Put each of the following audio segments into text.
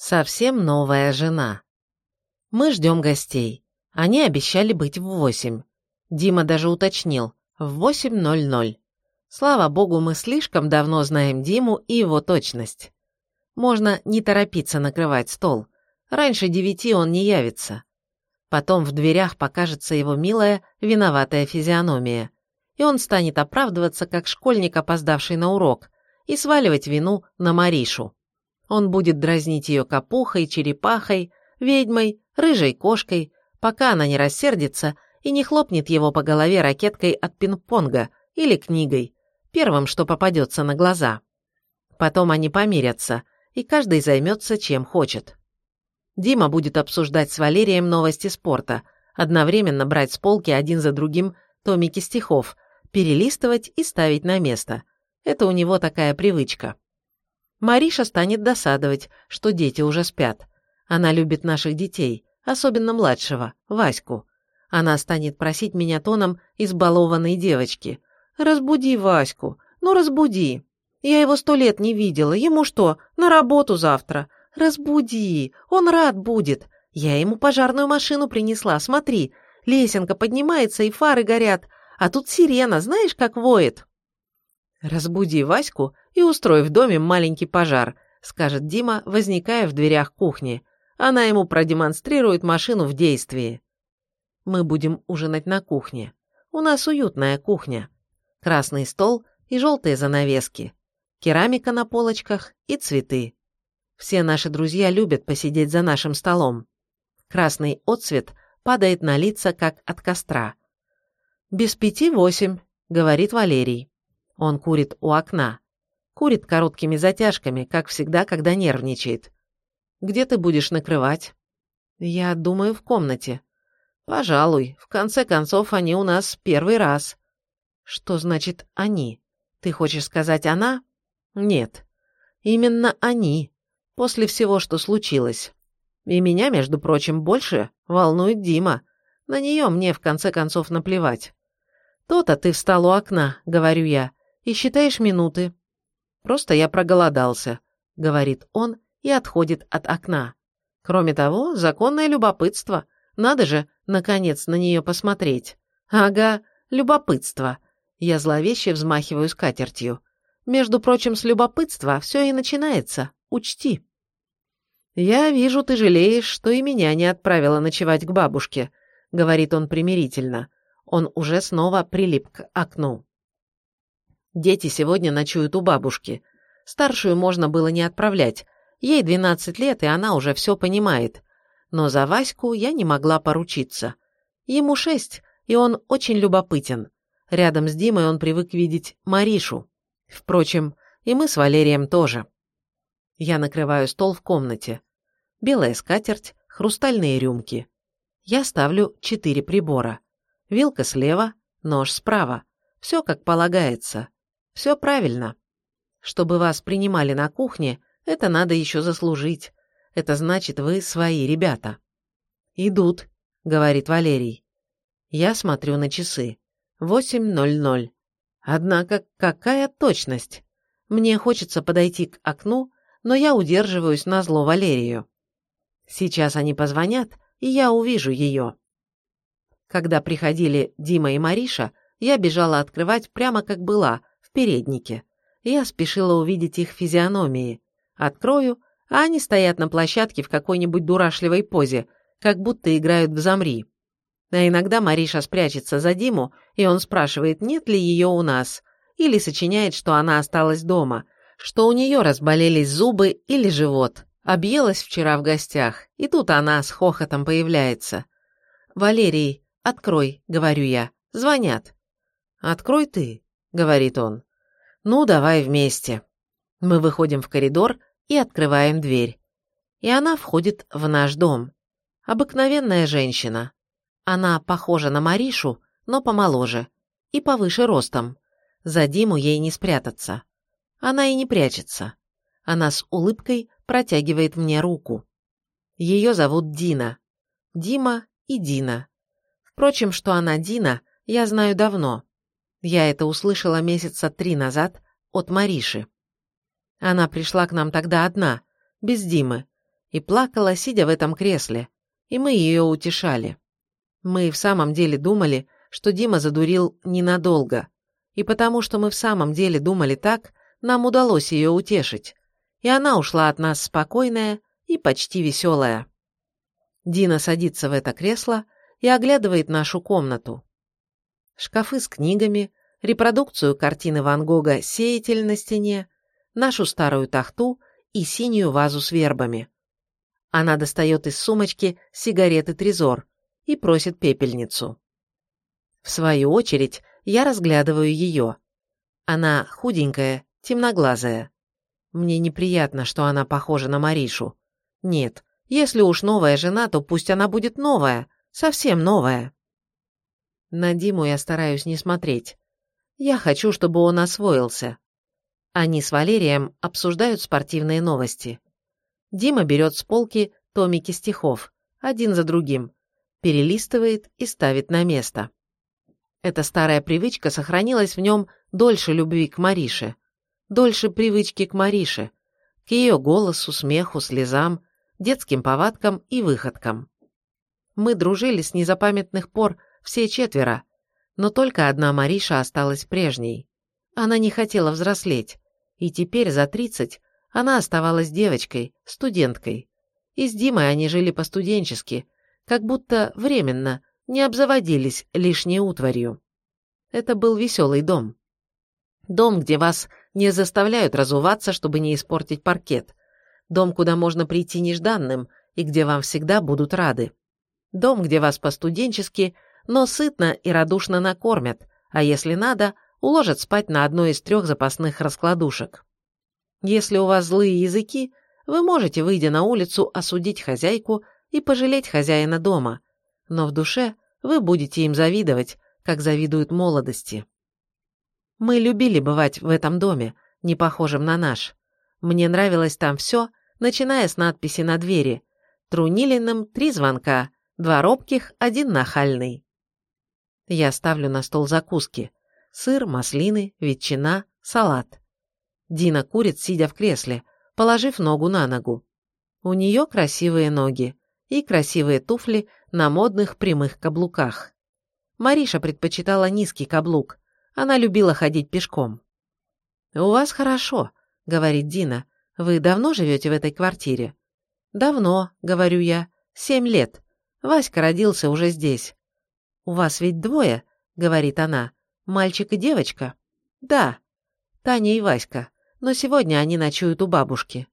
Совсем новая жена. Мы ждем гостей. Они обещали быть в восемь. Дима даже уточнил. В 8.00. Слава богу, мы слишком давно знаем Диму и его точность. Можно не торопиться накрывать стол. Раньше девяти он не явится. Потом в дверях покажется его милая, виноватая физиономия. И он станет оправдываться, как школьник, опоздавший на урок, и сваливать вину на Маришу. Он будет дразнить ее капухой, черепахой, ведьмой, рыжей кошкой, пока она не рассердится и не хлопнет его по голове ракеткой от пинг-понга или книгой, первым, что попадется на глаза. Потом они помирятся, и каждый займется чем хочет. Дима будет обсуждать с Валерием новости спорта, одновременно брать с полки один за другим томики стихов, перелистывать и ставить на место. Это у него такая привычка. Мариша станет досадовать, что дети уже спят. Она любит наших детей, особенно младшего, Ваську. Она станет просить меня тоном избалованной девочки. «Разбуди Ваську, ну разбуди. Я его сто лет не видела, ему что, на работу завтра? Разбуди, он рад будет. Я ему пожарную машину принесла, смотри, лесенка поднимается и фары горят, а тут сирена, знаешь, как воет?» «Разбуди Ваську и устрой в доме маленький пожар», скажет Дима, возникая в дверях кухни. Она ему продемонстрирует машину в действии. Мы будем ужинать на кухне. У нас уютная кухня. Красный стол и желтые занавески. Керамика на полочках и цветы. Все наши друзья любят посидеть за нашим столом. Красный отцвет падает на лица, как от костра. «Без пяти восемь», — говорит Валерий. Он курит у окна. Курит короткими затяжками, как всегда, когда нервничает. «Где ты будешь накрывать?» «Я думаю, в комнате». «Пожалуй. В конце концов, они у нас первый раз». «Что значит «они»? Ты хочешь сказать «она»?» «Нет. Именно они. После всего, что случилось. И меня, между прочим, больше волнует Дима. На нее мне, в конце концов, наплевать. То-то ты встал у окна, говорю я, и считаешь минуты. Просто я проголодался, говорит он и отходит от окна. Кроме того, законное любопытство. Надо же, наконец, на нее посмотреть. Ага, любопытство. Я зловеще взмахиваю скатертью. Между прочим, с любопытства все и начинается. Учти. «Я вижу, ты жалеешь, что и меня не отправила ночевать к бабушке», — говорит он примирительно. Он уже снова прилип к окну. Дети сегодня ночуют у бабушки. Старшую можно было не отправлять. Ей 12 лет, и она уже все понимает. Но за Ваську я не могла поручиться. Ему шесть, и он очень любопытен. Рядом с Димой он привык видеть Маришу. Впрочем, и мы с Валерием тоже. Я накрываю стол в комнате. Белая скатерть, хрустальные рюмки. Я ставлю четыре прибора. Вилка слева, нож справа. Все как полагается. Все правильно. Чтобы вас принимали на кухне, это надо еще заслужить. Это значит, вы свои ребята. Идут, говорит Валерий. Я смотрю на часы. Восемь ноль ноль. Однако какая точность? Мне хочется подойти к окну, но я удерживаюсь на зло Валерию. Сейчас они позвонят, и я увижу ее. Когда приходили Дима и Мариша, я бежала открывать прямо как была, в переднике. Я спешила увидеть их физиономии. Открою, а они стоят на площадке в какой-нибудь дурашливой позе, как будто играют в замри. А иногда Мариша спрячется за Диму, и он спрашивает, нет ли ее у нас, или сочиняет, что она осталась дома, что у нее разболелись зубы или живот, объелась вчера в гостях, и тут она с хохотом появляется. «Валерий, открой», — говорю я, — «звонят». «Открой ты», — говорит он. «Ну, давай вместе». Мы выходим в коридор и открываем дверь. И она входит в наш дом. Обыкновенная женщина. Она похожа на Маришу, но помоложе. И повыше ростом. За Диму ей не спрятаться. Она и не прячется. Она с улыбкой протягивает мне руку. Ее зовут Дина. Дима и Дина. Впрочем, что она Дина, я знаю давно. Я это услышала месяца три назад от Мариши. Она пришла к нам тогда одна, без Димы. и плакала, сидя в этом кресле, и мы ее утешали. Мы в самом деле думали, что Дима задурил ненадолго, и потому что мы в самом деле думали так, нам удалось ее утешить, и она ушла от нас спокойная и почти веселая. Дина садится в это кресло и оглядывает нашу комнату. Шкафы с книгами, репродукцию картины Ван Гога «Сеятель» на стене, нашу старую тахту и синюю вазу с вербами. Она достает из сумочки сигареты Трезор и просит пепельницу. В свою очередь, я разглядываю ее. Она худенькая, темноглазая. Мне неприятно, что она похожа на Маришу. Нет, если уж новая жена, то пусть она будет новая, совсем новая. На Диму я стараюсь не смотреть. Я хочу, чтобы он освоился. Они с Валерием обсуждают спортивные новости. Дима берет с полки томики стихов, один за другим, перелистывает и ставит на место. Эта старая привычка сохранилась в нем дольше любви к Марише, дольше привычки к Марише, к ее голосу, смеху, слезам, детским повадкам и выходкам. Мы дружили с незапамятных пор все четверо, но только одна Мариша осталась прежней. Она не хотела взрослеть, и теперь за тридцать она оставалась девочкой, студенткой. И с Димой они жили по-студенчески, как будто временно, не обзаводились лишней утварью. Это был веселый дом. Дом, где вас не заставляют разуваться, чтобы не испортить паркет. Дом, куда можно прийти нежданным и где вам всегда будут рады. Дом, где вас по-студенчески, но сытно и радушно накормят, а если надо, уложат спать на одной из трех запасных раскладушек. Если у вас злые языки, вы можете, выйдя на улицу, осудить хозяйку и пожалеть хозяина дома, но в душе вы будете им завидовать, как завидуют молодости. Мы любили бывать в этом доме, не похожем на наш. Мне нравилось там все, начиная с надписи на двери. Трунилиным три звонка, два робких, один нахальный. Я ставлю на стол закуски. Сыр, маслины, ветчина, салат. Дина курит, сидя в кресле, положив ногу на ногу. У нее красивые ноги и красивые туфли на модных прямых каблуках. Мариша предпочитала низкий каблук. Она любила ходить пешком. «У вас хорошо», — говорит Дина. «Вы давно живете в этой квартире?» «Давно», — говорю я. «Семь лет. Васька родился уже здесь». «У вас ведь двое», — говорит она. «Мальчик и девочка?» «Да». «Таня и Васька но сегодня они ночуют у бабушки.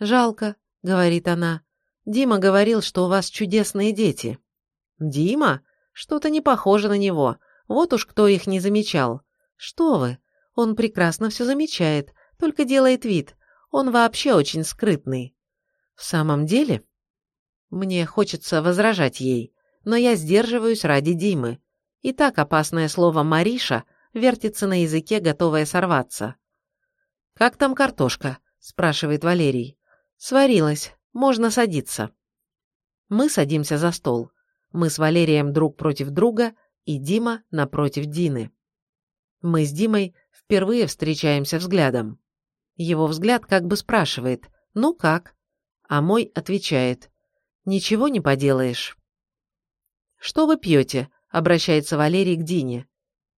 «Жалко», — говорит она. «Дима говорил, что у вас чудесные дети». «Дима? Что-то не похоже на него. Вот уж кто их не замечал». «Что вы? Он прекрасно все замечает, только делает вид. Он вообще очень скрытный». «В самом деле?» Мне хочется возражать ей, но я сдерживаюсь ради Димы. И так опасное слово «Мариша» вертится на языке, готовое сорваться. «Как там картошка?» – спрашивает Валерий. «Сварилась. Можно садиться». Мы садимся за стол. Мы с Валерием друг против друга, и Дима напротив Дины. Мы с Димой впервые встречаемся взглядом. Его взгляд как бы спрашивает «Ну как?», а мой отвечает «Ничего не поделаешь». «Что вы пьете?» – обращается Валерий к Дине.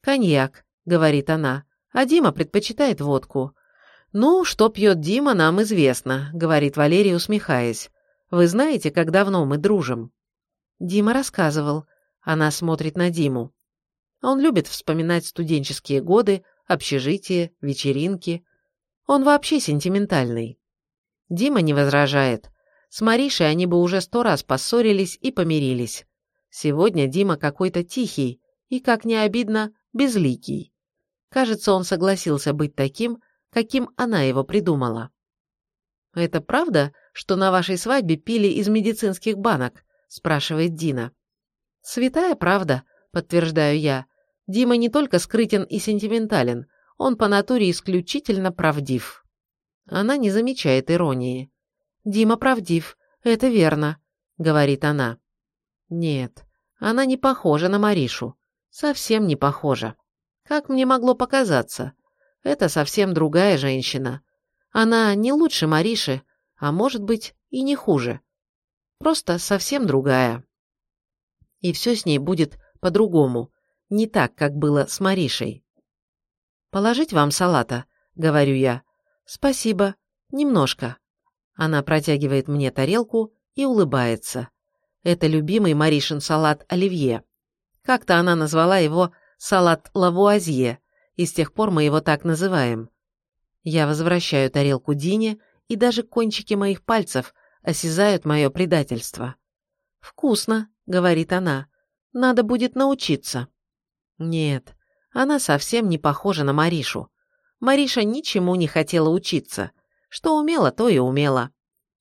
«Коньяк», – говорит она, а Дима предпочитает водку. «Ну, что пьет Дима, нам известно», — говорит Валерий, усмехаясь. «Вы знаете, как давно мы дружим?» Дима рассказывал. Она смотрит на Диму. Он любит вспоминать студенческие годы, общежитие, вечеринки. Он вообще сентиментальный. Дима не возражает. С Маришей они бы уже сто раз поссорились и помирились. Сегодня Дима какой-то тихий и, как не обидно, безликий. Кажется, он согласился быть таким, каким она его придумала. «Это правда, что на вашей свадьбе пили из медицинских банок?» – спрашивает Дина. «Святая правда», – подтверждаю я. Дима не только скрытен и сентиментален, он по натуре исключительно правдив. Она не замечает иронии. «Дима правдив, это верно», — говорит она. «Нет, она не похожа на Маришу. Совсем не похожа. Как мне могло показаться? Это совсем другая женщина. Она не лучше Мариши, а может быть и не хуже. Просто совсем другая. И все с ней будет по-другому, не так, как было с Маришей. «Положить вам салата?» — говорю я. «Спасибо. Немножко». Она протягивает мне тарелку и улыбается. Это любимый Маришин салат оливье. Как-то она назвала его салат лавуазье, и с тех пор мы его так называем. Я возвращаю тарелку Дине, и даже кончики моих пальцев осязают мое предательство. «Вкусно», — говорит она. «Надо будет научиться». Нет, она совсем не похожа на Маришу. Мариша ничему не хотела учиться. Что умела, то и умела.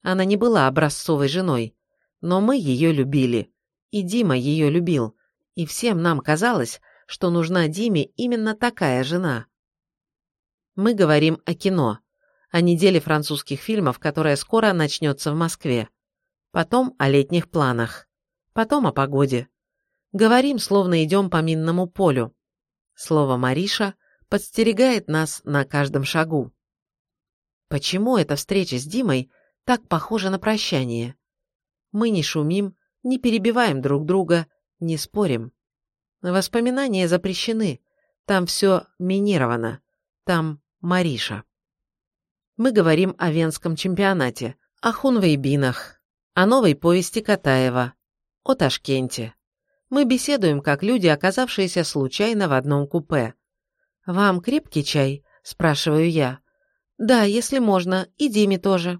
Она не была образцовой женой. Но мы ее любили. И Дима ее любил. И всем нам казалось, что нужна Диме именно такая жена. Мы говорим о кино, о неделе французских фильмов, которая скоро начнется в Москве. Потом о летних планах. Потом о погоде. Говорим, словно идем по минному полю. Слово «Мариша» подстерегает нас на каждом шагу. Почему эта встреча с Димой так похожа на прощание? Мы не шумим, не перебиваем друг друга, не спорим. Воспоминания запрещены. Там все минировано. Там Мариша. Мы говорим о Венском чемпионате, о хунвейбинах, о новой повести Катаева, о Ташкенте. Мы беседуем, как люди, оказавшиеся случайно в одном купе. «Вам крепкий чай?» – спрашиваю я. «Да, если можно, и Диме тоже».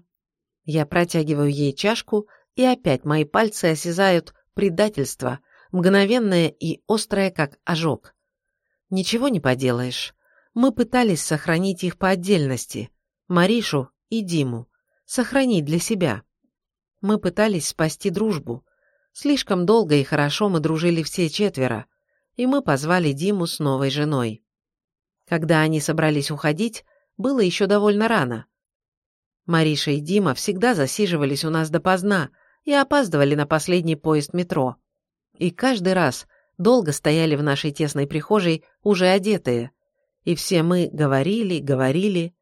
Я протягиваю ей чашку, и опять мои пальцы осязают предательство, мгновенное и острое, как ожог. Ничего не поделаешь. Мы пытались сохранить их по отдельности, Маришу и Диму, сохранить для себя. Мы пытались спасти дружбу. Слишком долго и хорошо мы дружили все четверо, и мы позвали Диму с новой женой. Когда они собрались уходить, было еще довольно рано. Мариша и Дима всегда засиживались у нас допоздна и опаздывали на последний поезд метро и каждый раз долго стояли в нашей тесной прихожей уже одетые, и все мы говорили, говорили.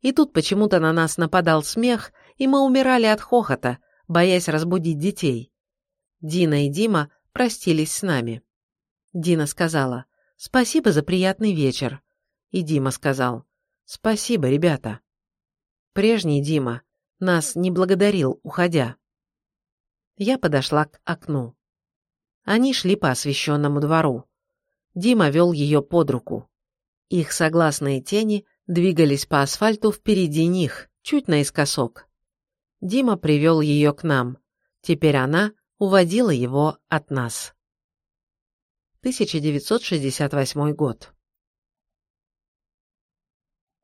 И тут почему-то на нас нападал смех, и мы умирали от хохота, боясь разбудить детей. Дина и Дима простились с нами. Дина сказала «Спасибо за приятный вечер». И Дима сказал «Спасибо, ребята». Прежний Дима нас не благодарил, уходя. Я подошла к окну. Они шли по освещенному двору. Дима вел ее под руку. Их согласные тени двигались по асфальту впереди них, чуть наискосок. Дима привел ее к нам. Теперь она уводила его от нас. 1968 год.